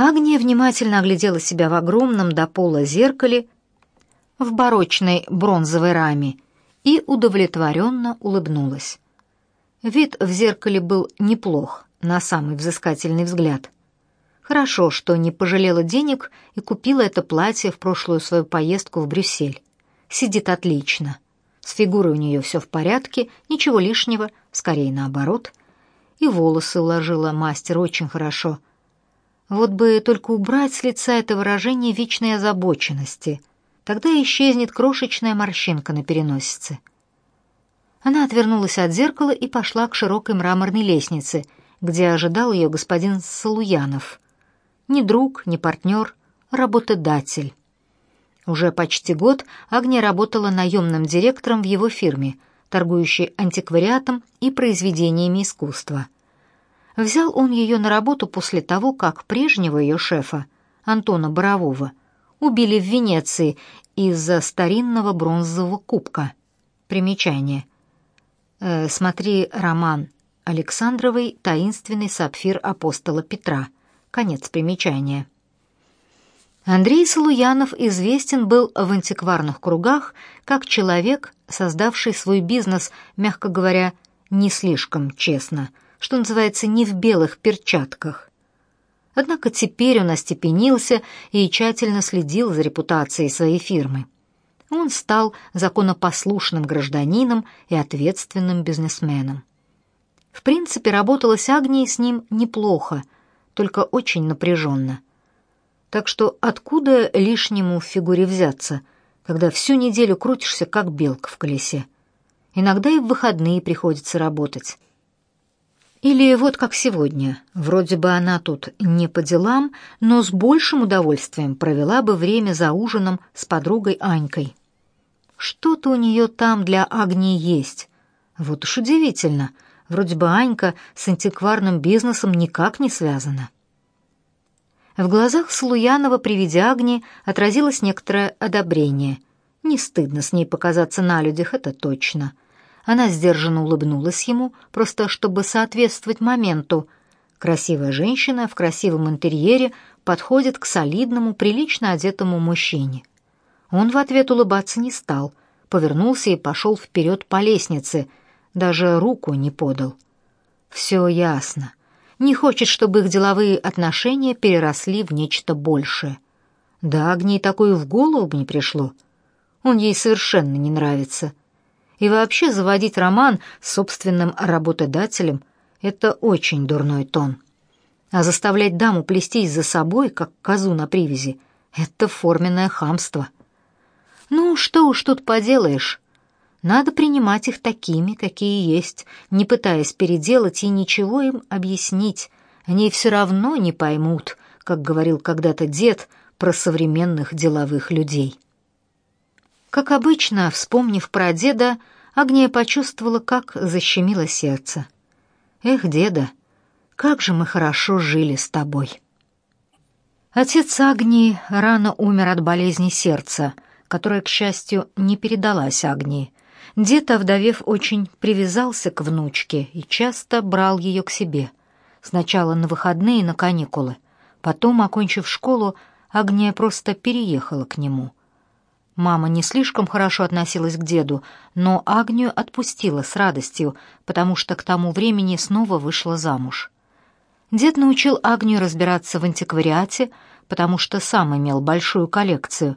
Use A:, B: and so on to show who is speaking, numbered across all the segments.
A: Агния внимательно оглядела себя в огромном до пола зеркале в барочной бронзовой раме и удовлетворенно улыбнулась. Вид в зеркале был неплох, на самый взыскательный взгляд. Хорошо, что не пожалела денег и купила это платье в прошлую свою поездку в Брюссель. Сидит отлично. С фигурой у нее все в порядке, ничего лишнего, скорее наоборот. И волосы уложила мастер очень хорошо. Вот бы только убрать с лица это выражение вечной озабоченности. Тогда исчезнет крошечная морщинка на переносице. Она отвернулась от зеркала и пошла к широкой мраморной лестнице, где ожидал ее господин Салуянов. Ни друг, ни партнер, работодатель. Уже почти год Агния работала наемным директором в его фирме, торгующей антиквариатом и произведениями искусства. Взял он ее на работу после того, как прежнего ее шефа, Антона Борового, убили в Венеции из-за старинного бронзового кубка. Примечание. Э, смотри роман Александровой «Таинственный сапфир апостола Петра». Конец примечания. Андрей Салуянов известен был в антикварных кругах как человек, создавший свой бизнес, мягко говоря, не слишком честно, что называется, не в белых перчатках. Однако теперь он остепенился и тщательно следил за репутацией своей фирмы. Он стал законопослушным гражданином и ответственным бизнесменом. В принципе, работалось Агнии с ним неплохо, только очень напряженно. Так что откуда лишнему в фигуре взяться, когда всю неделю крутишься, как белка в колесе? Иногда и в выходные приходится работать. Или вот как сегодня. Вроде бы она тут не по делам, но с большим удовольствием провела бы время за ужином с подругой Анькой. Что-то у нее там для Агнии есть. Вот уж удивительно. Вроде бы Анька с антикварным бизнесом никак не связана. В глазах Слуянова при виде Агнии отразилось некоторое одобрение. Не стыдно с ней показаться на людях, это точно. — она сдержанно улыбнулась ему, просто чтобы соответствовать моменту. Красивая женщина в красивом интерьере подходит к солидному, прилично одетому мужчине. Он в ответ улыбаться не стал, повернулся и пошел вперед по лестнице, даже руку не подал. Все ясно. Не хочет, чтобы их деловые отношения переросли в нечто большее. Да, Агнии такое в голову бы не пришло. Он ей совершенно не нравится. И вообще заводить роман с собственным работодателем — это очень дурной тон. А заставлять даму плестись за собой, как козу на привязи, — это форменное хамство. Ну, что уж тут поделаешь. Надо принимать их такими, какие есть, не пытаясь переделать и ничего им объяснить. Они все равно не поймут, как говорил когда-то дед про современных деловых людей. Как обычно, вспомнив про деда, Агния почувствовала, как защемило сердце. «Эх, деда, как же мы хорошо жили с тобой!» Отец Агнии рано умер от болезни сердца, которая, к счастью, не передалась Агнии. Дед, овдовев, очень привязался к внучке и часто брал ее к себе. Сначала на выходные на каникулы. Потом, окончив школу, Агния просто переехала к нему. Мама не слишком хорошо относилась к деду, но Агнию отпустила с радостью, потому что к тому времени снова вышла замуж. Дед научил Агнию разбираться в антиквариате, потому что сам имел большую коллекцию.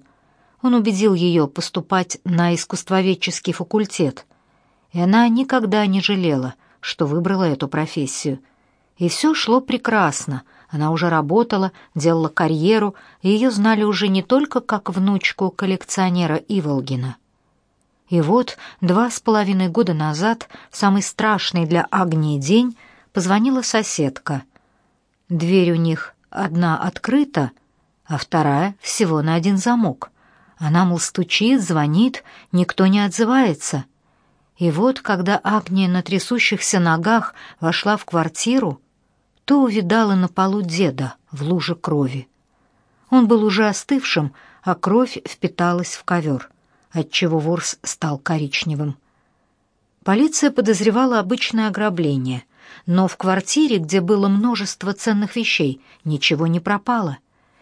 A: Он убедил ее поступать на искусствоведческий факультет, и она никогда не жалела, что выбрала эту профессию. И все шло прекрасно — она уже работала, делала карьеру, и ее знали уже не только как внучку коллекционера Иволгина. И вот два с половиной года назад, самый страшный для Агнии день, позвонила соседка. Дверь у них одна открыта, а вторая всего на один замок. Она, мол, стучит, звонит, никто не отзывается. И вот, когда Агния на трясущихся ногах вошла в квартиру, то увидала на полу деда в луже крови. Он был уже остывшим, а кровь впиталась в ковер, отчего ворс стал коричневым. Полиция подозревала обычное ограбление, но в квартире, где было множество ценных вещей, ничего не пропало.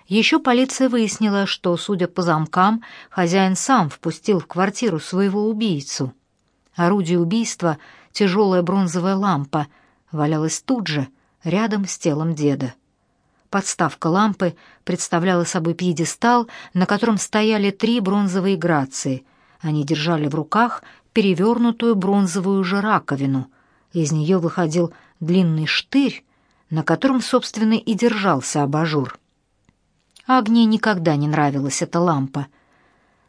A: Еще полиция выяснила, что, судя по замкам, хозяин сам впустил в квартиру своего убийцу. Орудие убийства, тяжелая бронзовая лампа, валялась тут же, рядом с телом деда. Подставка лампы представляла собой пьедестал, на котором стояли три бронзовые грации. Они держали в руках перевернутую бронзовую же раковину. Из нее выходил длинный штырь, на котором, собственно, и держался абажур. Агнии никогда не нравилась эта лампа.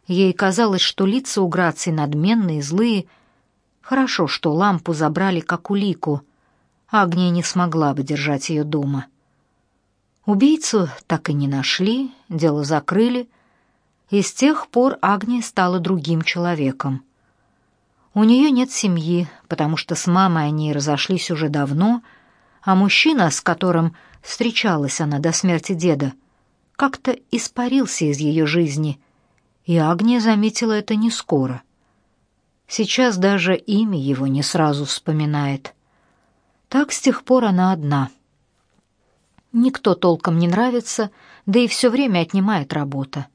A: Ей казалось, что лица у Грации надменные, злые. Хорошо, что лампу забрали как улику. Агния не смогла бы держать ее дома. Убийцу так и не нашли, дело закрыли, и с тех пор Агния стала другим человеком. У нее нет семьи, потому что с мамой они разошлись уже давно, а мужчина, с которым встречалась она до смерти деда, как-то испарился из ее жизни, и Агния заметила это не скоро. Сейчас даже имя его не сразу вспоминает. Так с тех пор она одна — Никто толком не нравится, да и все время отнимает работа.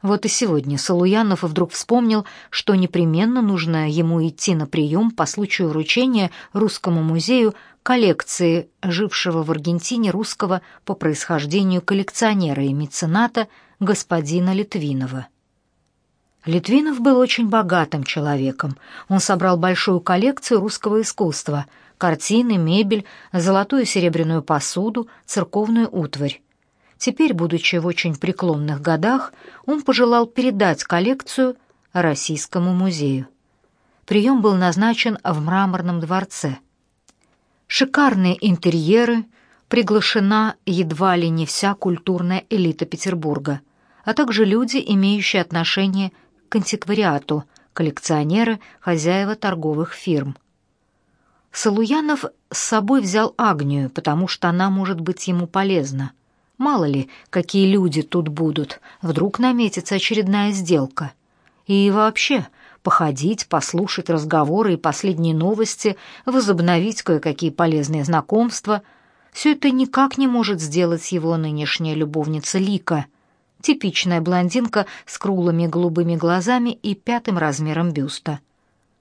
A: Вот и сегодня Салуянов вдруг вспомнил, что непременно нужно ему идти на прием по случаю вручения Русскому музею коллекции жившего в Аргентине русского по происхождению коллекционера и мецената господина Литвинова. Литвинов был очень богатым человеком. Он собрал большую коллекцию русского искусства — картины, мебель, золотую и серебряную посуду, церковную утварь. Теперь, будучи в очень преклонных годах, он пожелал передать коллекцию Российскому музею. Прием был назначен в Мраморном дворце. Шикарные интерьеры, приглашена едва ли не вся культурная элита Петербурга, а также люди, имеющие отношение к антиквариату, коллекционеры, хозяева торговых фирм. Салуянов с собой взял Агнию, потому что она может быть ему полезна. Мало ли, какие люди тут будут, вдруг наметится очередная сделка. И вообще, походить, послушать разговоры и последние новости, возобновить кое-какие полезные знакомства — все это никак не может сделать его нынешняя любовница Лика, типичная блондинка с круглыми голубыми глазами и пятым размером бюста.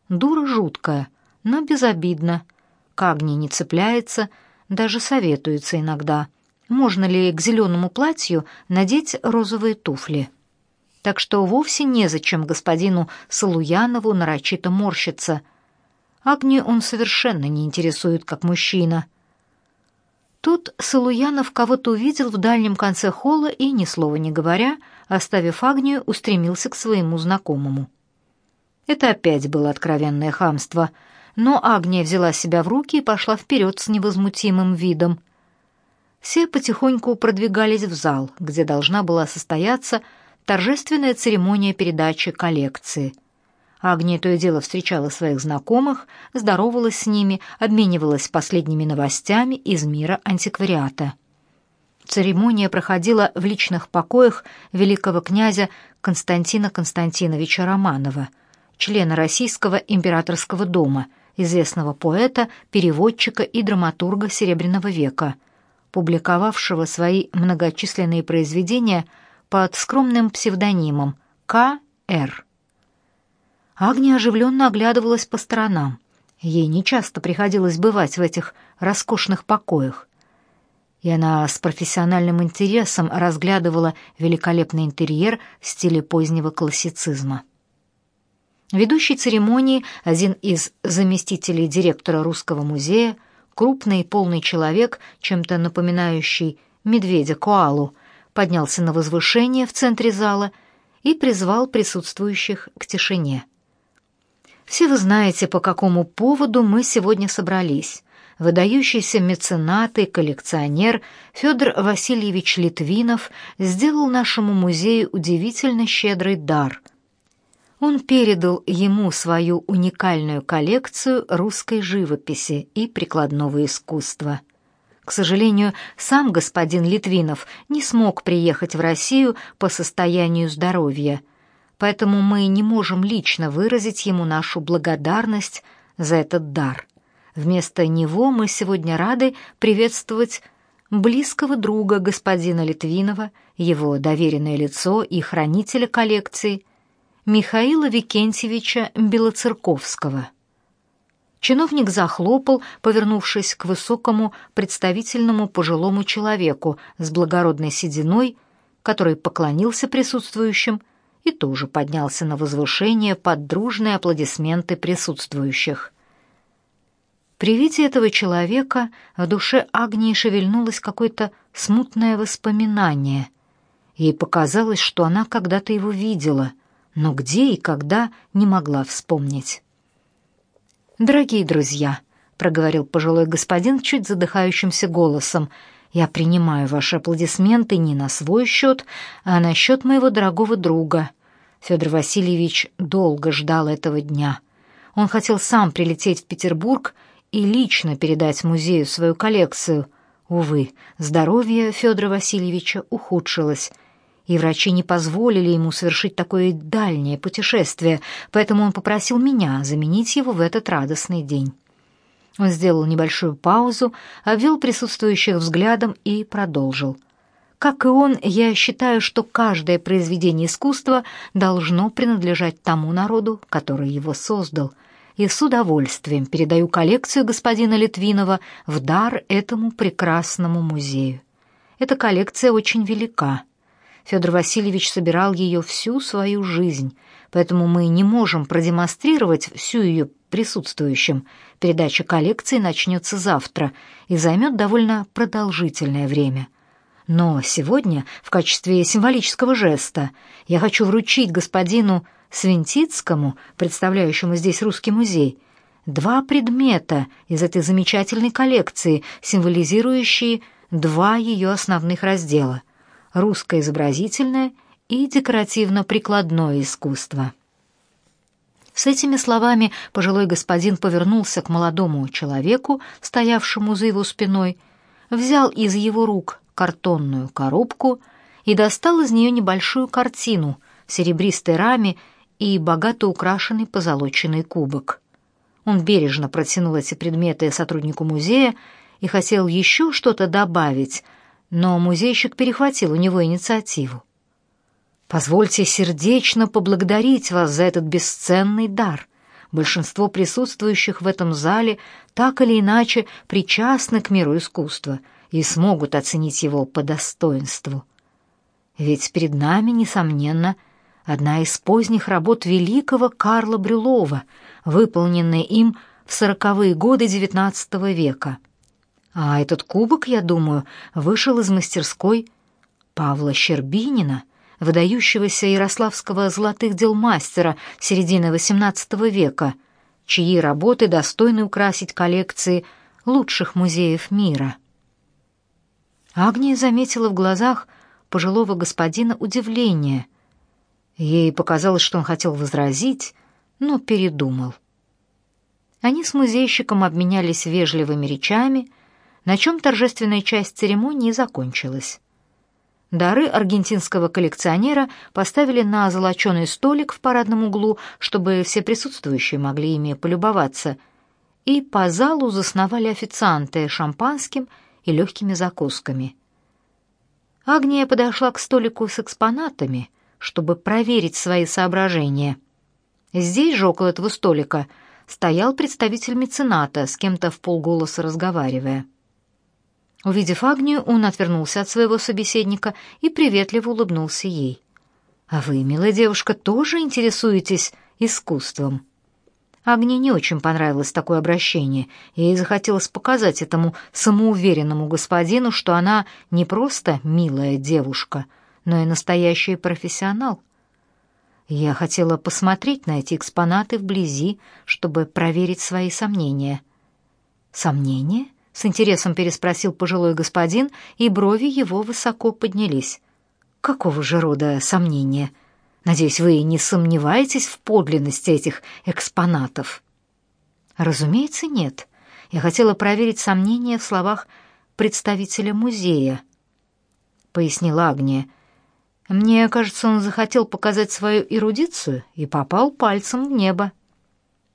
A: Дура жуткая — но безобидно. К Агне не цепляется, даже советуется иногда, можно ли к зеленому платью надеть розовые туфли. Так что вовсе незачем господину Салуянову нарочито морщиться. Агнию он совершенно не интересует как мужчина. Тут Салуянов кого-то увидел в дальнем конце холла и, ни слова не говоря, оставив Агнию, устремился к своему знакомому. Это опять было откровенное хамство — но Агния взяла себя в руки и пошла вперед с невозмутимым видом. Все потихоньку продвигались в зал, где должна была состояться торжественная церемония передачи коллекции. Агния то и дело встречала своих знакомых, здоровалась с ними, обменивалась последними новостями из мира антиквариата. Церемония проходила в личных покоях великого князя Константина Константиновича Романова, члена Российского императорского дома – известного поэта, переводчика и драматурга Серебряного века, публиковавшего свои многочисленные произведения под скромным псевдонимом К.Р. Агния оживленно оглядывалась по сторонам. Ей нечасто приходилось бывать в этих роскошных покоях. И она с профессиональным интересом разглядывала великолепный интерьер в стиле позднего классицизма. Ведущий церемонии, один из заместителей директора Русского музея, крупный и полный человек, чем-то напоминающий медведя-коалу, поднялся на возвышение в центре зала и призвал присутствующих к тишине. «Все вы знаете, по какому поводу мы сегодня собрались. Выдающийся меценат и коллекционер Федор Васильевич Литвинов сделал нашему музею удивительно щедрый дар — он передал ему свою уникальную коллекцию русской живописи и прикладного искусства. К сожалению, сам господин Литвинов не смог приехать в Россию по состоянию здоровья, поэтому мы не можем лично выразить ему нашу благодарность за этот дар. Вместо него мы сегодня рады приветствовать близкого друга господина Литвинова, его доверенное лицо и хранителя коллекции, Михаила Викентьевича Белоцерковского. Чиновник захлопал, повернувшись к высокому, представительному пожилому человеку с благородной сединой, который поклонился присутствующим и тоже поднялся на возвышение под дружные аплодисменты присутствующих. При виде этого человека в душе Агнии шевельнулось какое-то смутное воспоминание. Ей показалось, что она когда-то его видела, но где и когда не могла вспомнить. «Дорогие друзья», — проговорил пожилой господин чуть задыхающимся голосом, «я принимаю ваши аплодисменты не на свой счет, а на счет моего дорогого друга. Федор Васильевич долго ждал этого дня. Он хотел сам прилететь в Петербург и лично передать музею свою коллекцию. Увы, здоровье Федора Васильевича ухудшилось, и врачи не позволили ему совершить такое дальнее путешествие, поэтому он попросил меня заменить его в этот радостный день. Он сделал небольшую паузу, обвел присутствующих взглядом и продолжил. Как и он, я считаю, что каждое произведение искусства должно принадлежать тому народу, который его создал — и с удовольствием передаю коллекцию господина Литвинова в дар этому прекрасному музею. Эта коллекция очень велика. Федор Васильевич собирал ее всю свою жизнь, поэтому мы не можем продемонстрировать всю ее присутствующим. Передача коллекции начнется завтра и займет довольно продолжительное время. Но сегодня, в качестве символического жеста, я хочу вручить господину Свинтицкому, представляющему здесь русский музей, два предмета из этой замечательной коллекции, символизирующие два ее основных раздела — русское изобразительное и декоративно-прикладное искусство. С этими словами пожилой господин повернулся к молодому человеку, стоявшему за его спиной, взял из его рук картонную коробку и достал из нее небольшую картину в серебристой раме и богато украшенный позолоченный кубок. Он бережно протянул эти предметы сотруднику музея и хотел еще что-то добавить, но музейщик перехватил у него инициативу. «Позвольте сердечно поблагодарить вас за этот бесценный дар. Большинство присутствующих в этом зале так или иначе причастны к миру искусства и смогут оценить его по достоинству. Ведь перед нами, несомненно, — одна из поздних работ великого Карла Брюлова, выполненная им в сороковые годы XIX века. А этот кубок, я думаю, вышел из мастерской Павла Щербинина, выдающегося ярославского золотых дел мастера середины XVIII века, чьи работы достойны украсить коллекции лучших музеев мира. Агния заметила в глазах пожилого господина удивление, Ей показалось, что он хотел возразить, но передумал. Они с музейщиком обменялись вежливыми речами, на чем торжественная часть церемонии закончилась. Дары аргентинского коллекционера поставили на золоченый столик в парадном углу, чтобы все присутствующие могли ими полюбоваться, и по залу засновали официанты шампанским и легкими закусками. Агния подошла к столику с экспонатами — чтобы проверить свои соображения. Здесь же, около этого столика, стоял представитель мецената, с кем-то в полголоса разговаривая. Увидев Агнию, он отвернулся от своего собеседника и приветливо улыбнулся ей. «А вы, милая девушка, тоже интересуетесь искусством?» Агне не очень понравилось такое обращение, и ей захотелось показать этому самоуверенному господину, что она не просто милая девушка — но и настоящий профессионал. Я хотела посмотреть на эти экспонаты вблизи, чтобы проверить свои сомнения. Сомнения? С интересом переспросил пожилой господин, и брови его высоко поднялись. Какого же рода сомнения? Надеюсь, вы не сомневаетесь в подлинности этих экспонатов. Разумеется, нет. Я хотела проверить сомнения в словах представителя музея, пояснила Агния. Мне кажется, он захотел показать свою эрудицию и попал пальцем в небо.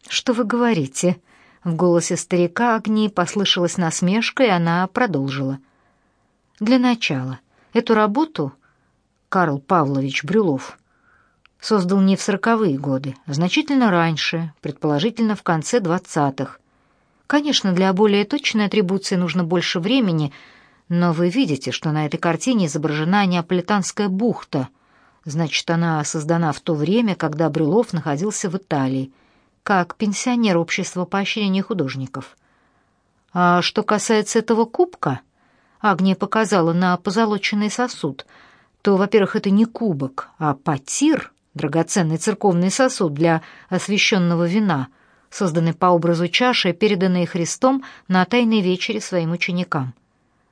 A: Что вы говорите? В голосе старика Агнии послышалась насмешка, и она продолжила. Для начала, эту работу Карл Павлович Брюлов создал не в сороковые годы, а значительно раньше, предположительно в конце двадцатых. Конечно, для более точной атрибуции нужно больше времени, но вы видите, что на этой картине изображена Неаполитанская бухта. Значит, она создана в то время, когда Брюлов находился в Италии, как пенсионер общества поощрения художников. А что касается этого кубка, Агния показала на позолоченный сосуд, то, во-первых, это не кубок, а потир, драгоценный церковный сосуд для освященного вина, созданный по образу чаши, переданной Христом на тайной вечере своим ученикам.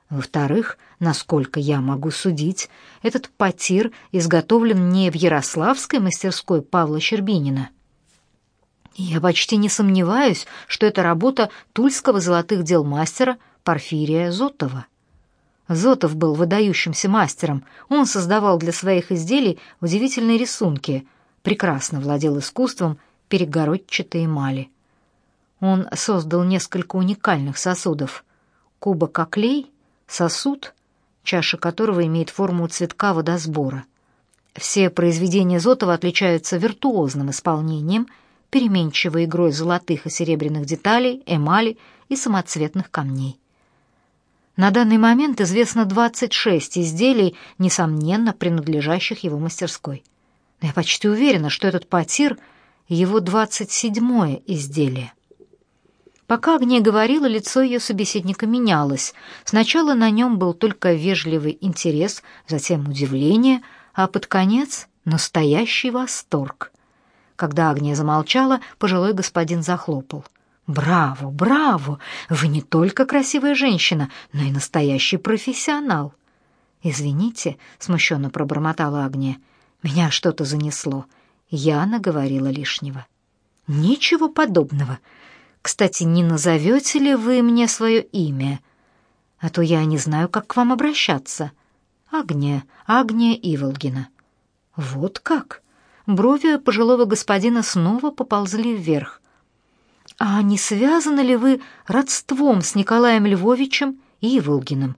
A: Во-вторых, насколько я могу судить, этот потир изготовлен не в Ярославской мастерской Павла Щербинина. Я почти не сомневаюсь, что это работа тульского золотых дел мастера Порфирия Зотова. Зотов был выдающимся мастером. Он создавал для своих изделий удивительные рисунки, прекрасно владел искусством перегородчатой эмали. Он создал несколько уникальных сосудов. Кубок оклей, сосуд, чаша которого имеет форму цветка водосбора. Все произведения Зотова отличаются виртуозным исполнением, переменчивой игрой золотых и серебряных деталей, эмали и самоцветных камней. На данный момент известно 26 изделий, несомненно, принадлежащих его мастерской. я почти уверена, что этот потир — его 27-е изделие. Пока Агния говорила, лицо ее собеседника менялось. Сначала на нем был только вежливый интерес, затем удивление, а под конец — настоящий восторг. Когда Агния замолчала, пожилой господин захлопал. Браво, браво! Вы не только красивая женщина, но и настоящий профессионал. Извините, смущенно пробормотала Агния. Меня что-то занесло. Я наговорила лишнего. Ничего подобного. Кстати, не назовете ли вы мне свое имя? А то я не знаю, как к вам обращаться. Агния, Агния Иволгина. Вот как? Брови пожилого господина снова поползли вверх. А не связаны ли вы родством с Николаем Львовичем Иволгиным,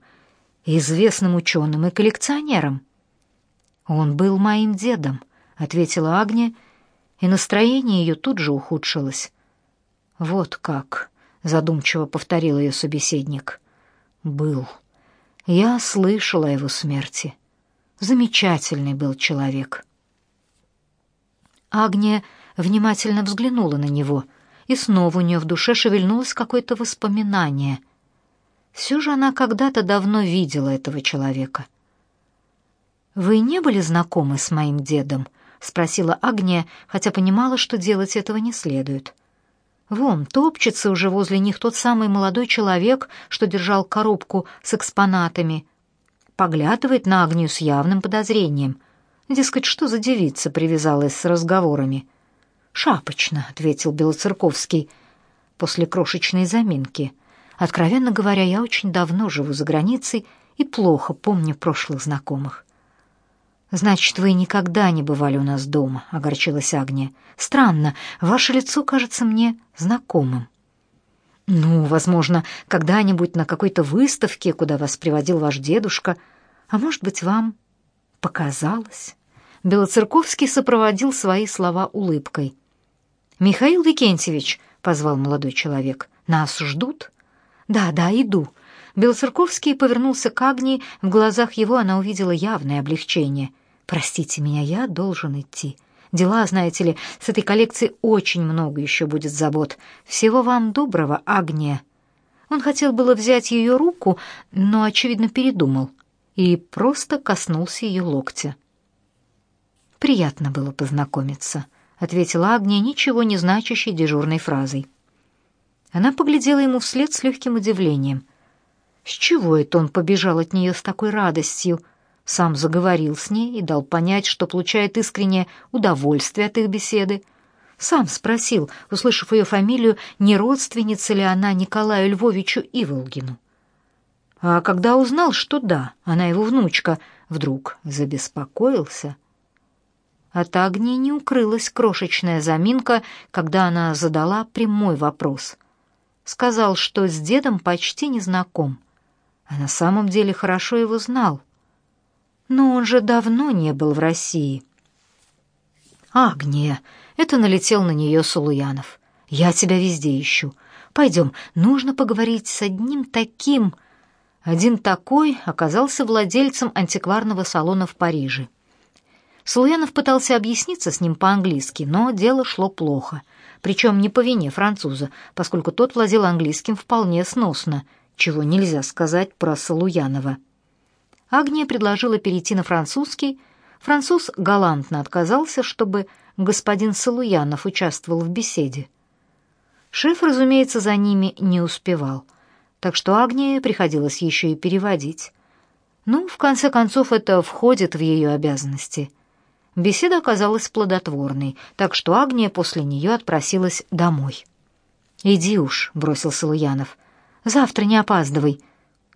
A: известным ученым и коллекционером? Он был моим дедом, ответила Агния, и настроение ее тут же ухудшилось. Вот как, задумчиво повторил ее собеседник. Был. Я слышала о его смерти. Замечательный был человек. Агния внимательно взглянула на него — и снова у нее в душе шевельнулось какое-то воспоминание. Все же она когда-то давно видела этого человека. «Вы не были знакомы с моим дедом?» — спросила Агния, хотя понимала, что делать этого не следует. Вон, топчется уже возле них тот самый молодой человек, что держал коробку с экспонатами. Поглядывает на Агнию с явным подозрением. Дескать, что за девица привязалась с разговорами? — «Шапочно», — ответил Белоцерковский после крошечной заминки. «Откровенно говоря, я очень давно живу за границей и плохо помню прошлых знакомых». «Значит, вы никогда не бывали у нас дома», — огорчилась Агния. «Странно, ваше лицо кажется мне знакомым». «Ну, возможно, когда-нибудь на какой-то выставке, куда вас приводил ваш дедушка, а может быть, вам показалось?» Белоцерковский сопроводил свои слова улыбкой. «Михаил Викентьевич», — позвал молодой человек, — «нас ждут?» «Да, да, иду». Белоцерковский повернулся к Агнии, в глазах его она увидела явное облегчение. «Простите меня, я должен идти. Дела, знаете ли, с этой коллекцией очень много еще будет забот. Всего вам доброго, Агния». Он хотел было взять ее руку, но, очевидно, передумал и просто коснулся ее локтя. Приятно было познакомиться ответила Агния ничего не значащей дежурной фразой. Она поглядела ему вслед с легким удивлением. С чего это он побежал от нее с такой радостью? Сам заговорил с ней и дал понять, что получает искреннее удовольствие от их беседы. Сам спросил, услышав ее фамилию, не родственница ли она Николаю Львовичу Иволгину. А когда узнал, что да, она его внучка, вдруг забеспокоился — от Агнии не укрылась крошечная заминка, когда она задала прямой вопрос. сказал, что с дедом почти не знаком, а на самом деле хорошо его знал. Но он же давно не был в России. «Агния!» — это налетел на нее Сулуянов. «Я тебя везде ищу. Пойдем, нужно поговорить с одним таким...» Один такой оказался владельцем антикварного салона в Париже. Сулуянов пытался объясниться с ним по-английски, но дело шло плохо. Причем не по вине француза, поскольку тот владел английским вполне сносно, чего нельзя сказать про Сулуянова. Агния предложила перейти на французский. Француз галантно отказался, чтобы господин Салуянов участвовал в беседе. Шеф, разумеется, за ними не успевал, так что Агнии приходилось еще и переводить. Ну, в конце концов, это входит в ее обязанности. Беседа оказалась плодотворной, так что Агния после нее отпросилась домой. «Иди уж», — бросил Салуянов, — «завтра не опаздывай,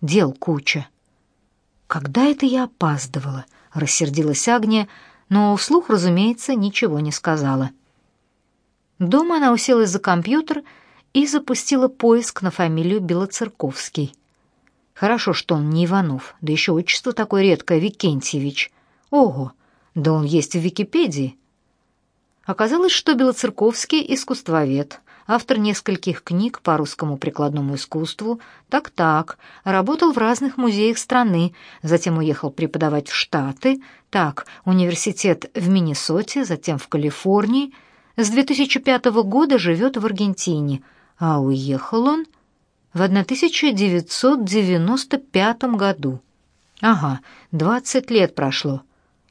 A: дел куча». «Когда это я опаздывала?» — рассердилась Агния, но вслух, разумеется, ничего не сказала. Дома она уселась за компьютер и запустила поиск на фамилию Белоцерковский. Хорошо, что он не Иванов, да еще отчество такое редкое — Викентьевич. Ого, да он есть в Википедии. Оказалось, что Белоцерковский — искусствовед, автор нескольких книг по русскому прикладному искусству. Так-так, работал в разных музеях страны, затем уехал преподавать в Штаты. Так, университет в Миннесоте, затем в Калифорнии. С 2005 года живет в Аргентине, а уехал он в 1995 году. Ага, 20 лет прошло.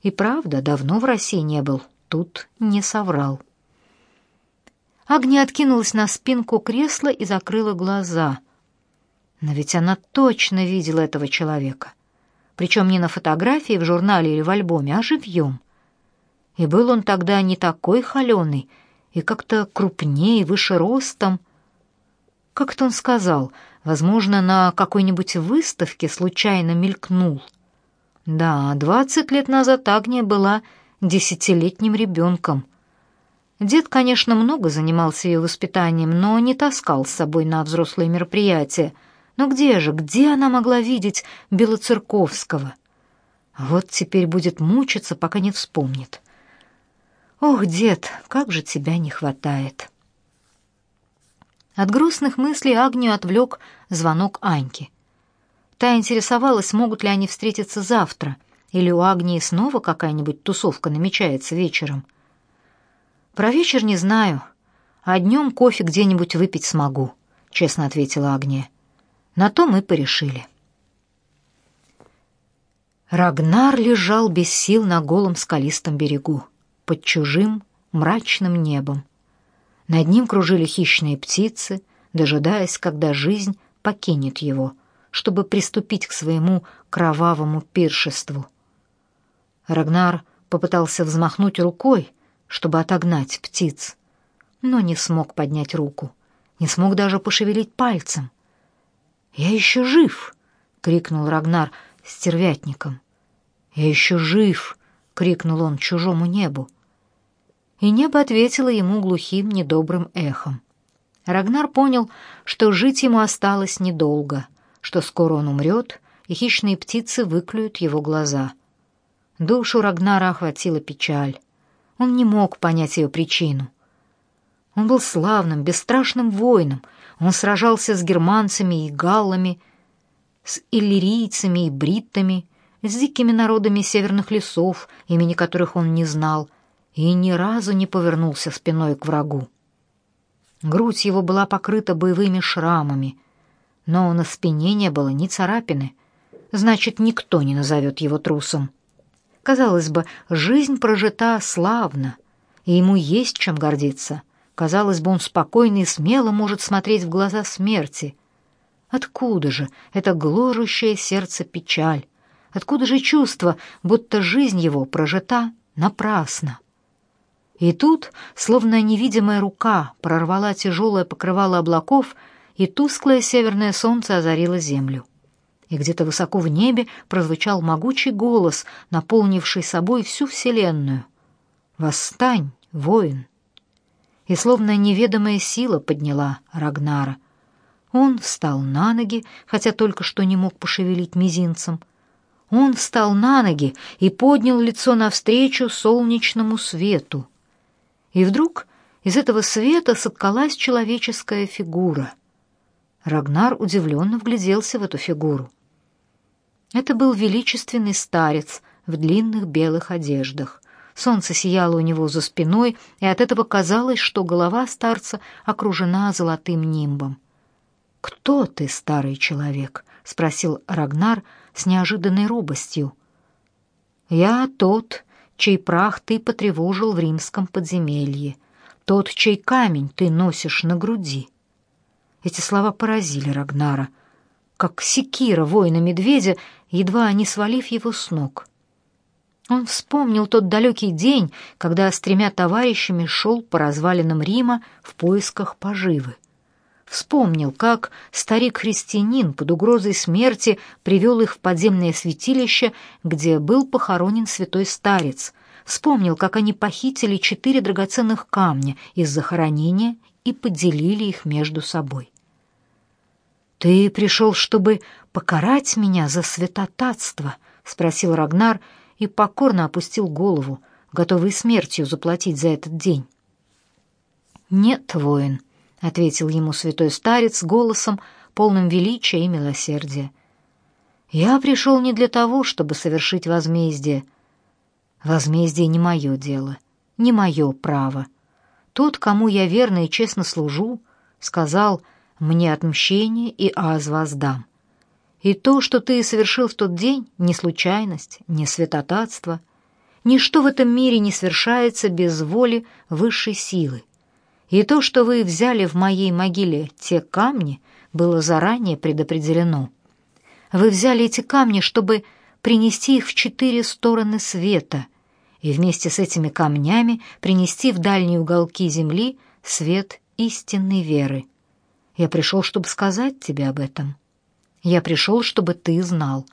A: И правда, давно в России не был. Тут не соврал. Агния откинулась на спинку кресла и закрыла глаза. Но ведь она точно видела этого человека. Причем не на фотографии в журнале или в альбоме, а живьем. И был он тогда не такой холеный, и как-то крупнее, выше ростом. Как-то он сказал, возможно, на какой-нибудь выставке случайно мелькнул. Да, двадцать лет назад Агния была десятилетним ребенком — Дед, конечно, много занимался ее воспитанием, но не таскал с собой на взрослые мероприятия. Но где же, где она могла видеть Белоцерковского? Вот теперь будет мучиться, пока не вспомнит. Ох, дед, как же тебя не хватает. От грустных мыслей Агнию отвлек звонок Аньки. Та интересовалась, могут ли они встретиться завтра, или у Агнии снова какая-нибудь тусовка намечается вечером. Про вечер не знаю, а днем кофе где-нибудь выпить смогу, честно ответила Агния. На то мы порешили. Рагнар лежал без сил на голом скалистом берегу, под чужим мрачным небом. Над ним кружили хищные птицы, дожидаясь, когда жизнь покинет его, чтобы приступить к своему кровавому пиршеству. Рагнар попытался взмахнуть рукой, чтобы отогнать птиц, но не смог поднять руку, не смог даже пошевелить пальцем. «Я еще жив!» — крикнул Рагнар стервятником. «Я еще жив!» — крикнул он чужому небу. И небо ответило ему глухим недобрым эхом. Рагнар понял, что жить ему осталось недолго, что скоро он умрет, и хищные птицы выклюют его глаза. Душу Рагнара охватила печаль. Он не мог понять ее причину. Он был славным, бесстрашным воином. Он сражался с германцами и галлами, с иллирийцами и бриттами, с дикими народами северных лесов, имени которых он не знал, и ни разу не повернулся спиной к врагу. Грудь его была покрыта боевыми шрамами, но на спине не было ни царапины. Значит, никто не назовет его трусом. Казалось бы, жизнь прожита славно, и ему есть чем гордиться. Казалось бы, он спокойно и смело может смотреть в глаза смерти. Откуда же это гложущее сердце печаль? Откуда же чувство, будто жизнь его прожита напрасно? И тут, словно невидимая рука, прорвала тяжелое покрывало облаков, и тусклое северное солнце озарило землю и где-то высоко в небе прозвучал могучий голос, наполнивший собой всю вселенную. «Восстань, воин!» И словно неведомая сила подняла Рагнара. Он встал на ноги, хотя только что не мог пошевелить мизинцем. Он встал на ноги и поднял лицо навстречу солнечному свету. И вдруг из этого света соткалась человеческая фигура. Рагнар удивленно вгляделся в эту фигуру. Это был величественный старец в длинных белых одеждах. Солнце сияло у него за спиной, и от этого казалось, что голова старца окружена золотым нимбом. «Кто ты, старый человек?» — спросил Рагнар с неожиданной робостью. «Я тот, чей прах ты потревожил в римском подземелье, тот, чей камень ты носишь на груди». Эти слова поразили Рагнара, как секира воина-медведя, едва не свалив его с ног. Он вспомнил тот далекий день, когда с тремя товарищами шел по развалинам Рима в поисках поживы. Вспомнил, как старик-христианин под угрозой смерти привел их в подземное святилище, где был похоронен святой старец. Вспомнил, как они похитили четыре драгоценных камня из захоронения и поделили их между собой. «Ты пришел, чтобы покарать меня за святотатство?» — спросил Рагнар и покорно опустил голову, готовый смертью заплатить за этот день. «Нет, воин», ответил ему святой старец голосом, полным величия и милосердия. Я пришел не для того, чтобы совершить возмездие. Возмездие не мое дело, не мое право. Тот, кому я верно и честно служу, сказал: "Мне отмщение и аз воздам". И то, что ты совершил в тот день, не случайность, не святотатство. Ничто в этом мире не совершается без воли высшей силы. И то, что вы взяли в моей могиле те камни, было заранее предопределено. Вы взяли эти камни, чтобы принести их в четыре стороны света, и вместе с этими камнями принести в дальние уголки земли свет истинной веры. Я пришел, чтобы сказать тебе об этом. Я пришел, чтобы ты знал.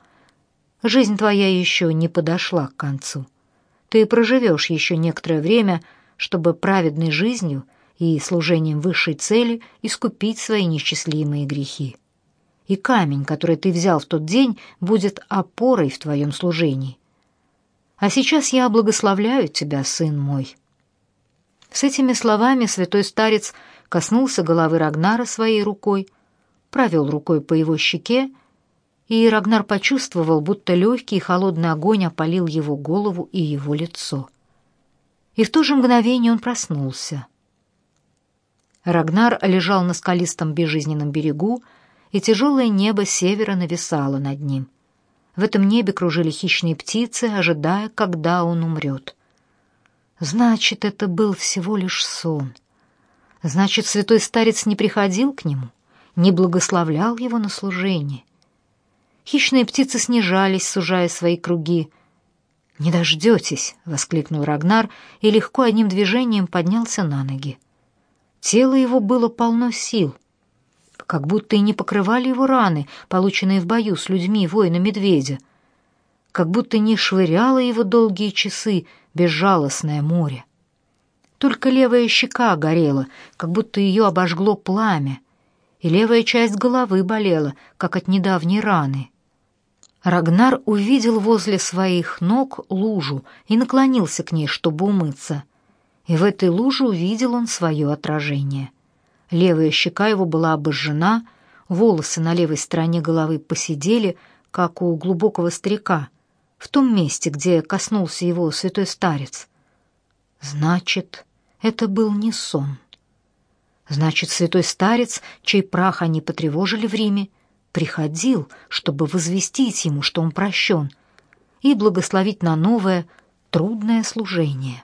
A: Жизнь твоя еще не подошла к концу. Ты проживешь еще некоторое время, чтобы праведной жизнью — и служением высшей цели искупить свои несчастливые грехи. И камень, который ты взял в тот день, будет опорой в твоем служении. А сейчас я благословляю тебя, сын мой». С этими словами святой старец коснулся головы Рагнара своей рукой, провел рукой по его щеке, и Рагнар почувствовал, будто легкий холодный огонь опалил его голову и его лицо. И в то же мгновение он проснулся. Рагнар лежал на скалистом безжизненном берегу, и тяжелое небо севера нависало над ним. В этом небе кружили хищные птицы, ожидая, когда он умрет. Значит, это был всего лишь сон. Значит, святой старец не приходил к нему, не благословлял его на служение. Хищные птицы снижались, сужая свои круги. «Не дождетесь!» — воскликнул Рагнар и легко одним движением поднялся на ноги. Тело его было полно сил, как будто и не покрывали его раны, полученные в бою с людьми воина-медведя, как будто не швыряло его долгие часы безжалостное море. Только левая щека горела, как будто ее обожгло пламя, и левая часть головы болела, как от недавней раны. Рагнар увидел возле своих ног лужу и наклонился к ней, чтобы умыться и в этой луже увидел он свое отражение. Левая щека его была обожжена, волосы на левой стороне головы посидели, как у глубокого старика, в том месте, где коснулся его святой старец. Значит, это был не сон. Значит, святой старец, чей прах они потревожили в Риме, приходил, чтобы возвестить ему, что он прощен, и благословить на новое трудное служение.